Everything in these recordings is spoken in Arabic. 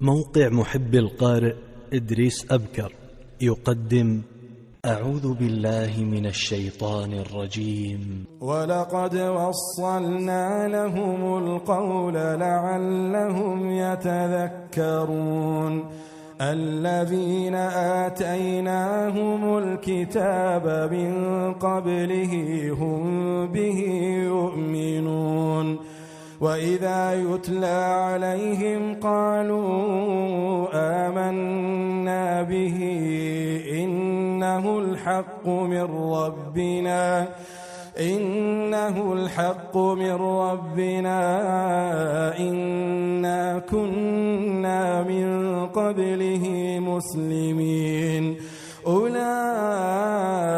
موقع محب القارئ إدريس أبكر يقدم أعوذ بالله من الشيطان الرجيم. ولقد وصلنا لهم القول لعلهم يتذكرون. الذين آتيناهم الكتاب من قبله هم به يؤمنون. وإذا يتلى عليهم قالوا آمنا به إنه الحق من ربنا إنه الحق من ربنا إنا كنا من قبله مسلمين. أولئك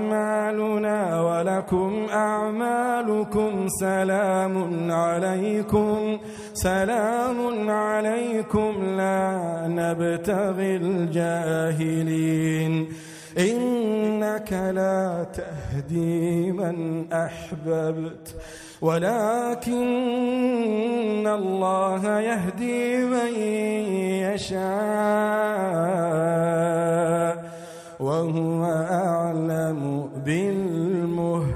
ولكم أعمالكم سلام عليكم سلام عليكم لا نبتغي الجاهلين. إنك لا تهدي من أحببت ولكن الله يهدي من يشاء وهو أعلم بالمهتدين.